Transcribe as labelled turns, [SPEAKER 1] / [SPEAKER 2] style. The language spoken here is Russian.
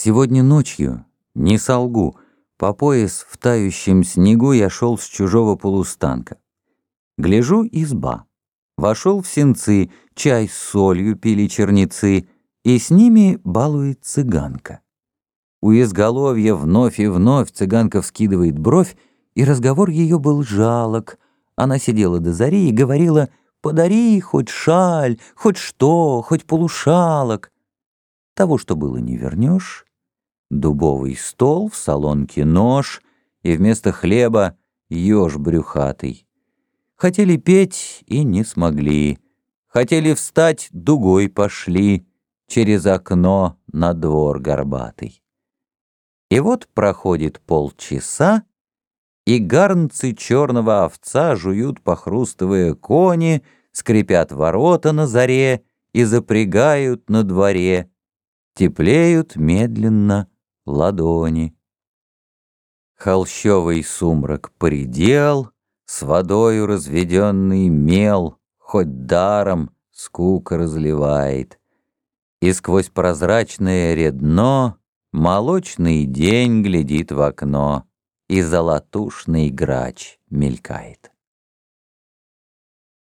[SPEAKER 1] Сегодня ночью, не солгу, по пояс в тающем снегу я шел с чужого полустанка. Гляжу, изба. Вошел в сенцы, чай с солью пили черницы, и с ними балует цыганка. У изголовья вновь и вновь цыганка вскидывает бровь, и разговор ее был жалок. Она сидела до зари и говорила «Подари хоть шаль, хоть что, хоть полушалок». Того, что было, не вернешь, Дубовый стол, в салонке нож, и вместо хлеба еж брюхатый. Хотели петь и не смогли, хотели встать, дугой пошли, через окно на двор горбатый. И вот проходит полчаса, и гарнцы черного овца жуют, похрустывая кони, скрипят ворота на заре и запрягают на дворе, теплеют медленно ладони. Холщовый сумрак поредел, С водою разведенный мел Хоть даром скука разливает, И сквозь прозрачное редно Молочный день глядит в окно, И золотушный грач мелькает.